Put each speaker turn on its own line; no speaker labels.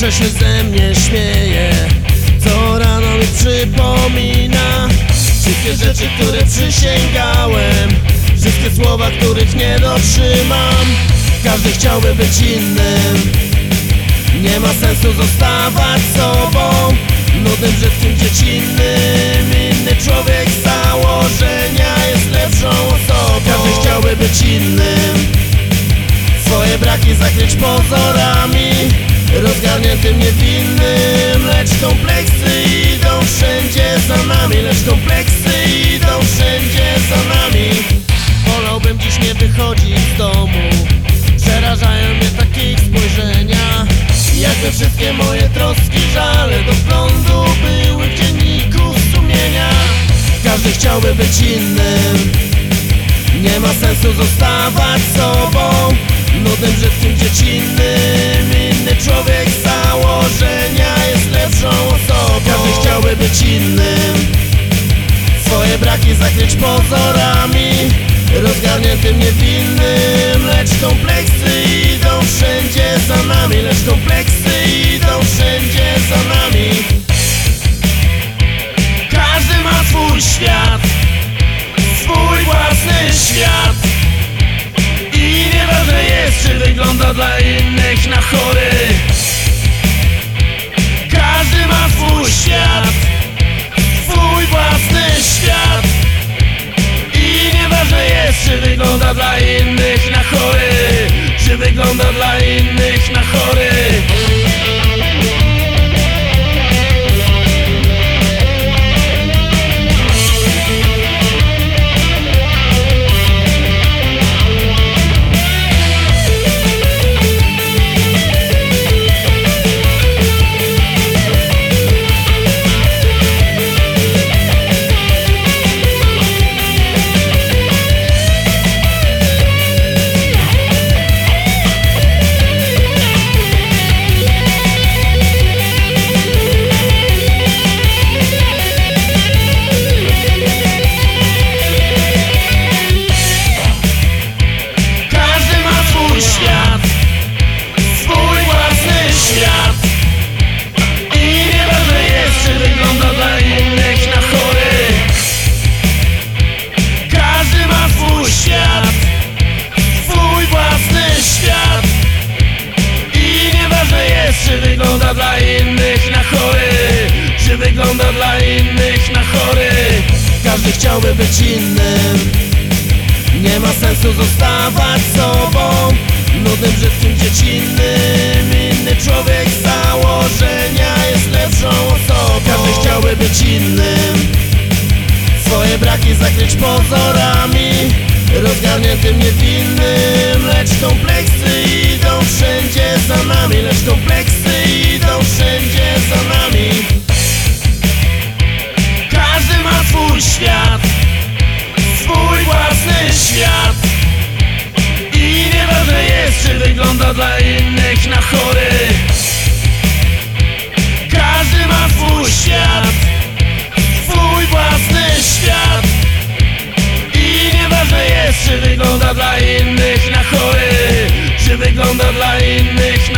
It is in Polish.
Zawsze się ze mnie śmieje. Co rano mi przypomina Wszystkie rzeczy, które przysięgałem. Wszystkie słowa, których nie dotrzymam. Każdy chciałby być innym. Nie ma sensu zostawać sobą. Nudnym, brzydkim, dziecinnym Inny człowiek z założenia jest lepszą osobą. Każdy chciałby być innym. Swoje braki zakryć pozorami. Rozgarniętym, niewinnym Lecz kompleksy idą wszędzie za nami Lecz kompleksy idą wszędzie za nami. Wolałbym dziś nie wychodzić z domu. Przerażają mnie takie spojrzenia. Jakby wszystkie moje troski, żale do prądu Były w dzienniku sumienia. Każdy chciałby być innym. Nie ma sensu zostawać sobą zakryć pozorami Rozgarniętym, niewinnym Lecz kompleksy idą wszędzie za nami Lecz kompleksy idą wszędzie za nami. Każdy ma swój świat swój własny świat. I nieważne jest, czy wygląda dla innych na chory. Każdy ma swój świat wygląda dla dla innych na chory Czy wygląda dla innych na chory. Każdy chciałby być innym. Nie ma sensu zostawać sobą. Nudnym, brzydkim, dziecinnym. Inny człowiek z założenia jest lepszą osobą. Każdy chciałby być innym. Swoje braki zakryć pozorami. Rozgarniętym, niewinnym. Lecz kompleksy idą wszędzie za nami. Lecz kompleksy swój świat swój własny świat. I nieważne jest, czy wygląda dla innych na chory. Każdy ma swój świat Swój własny świat. I nieważne jest, czy wygląda dla innych na chory Czy wygląda dla innych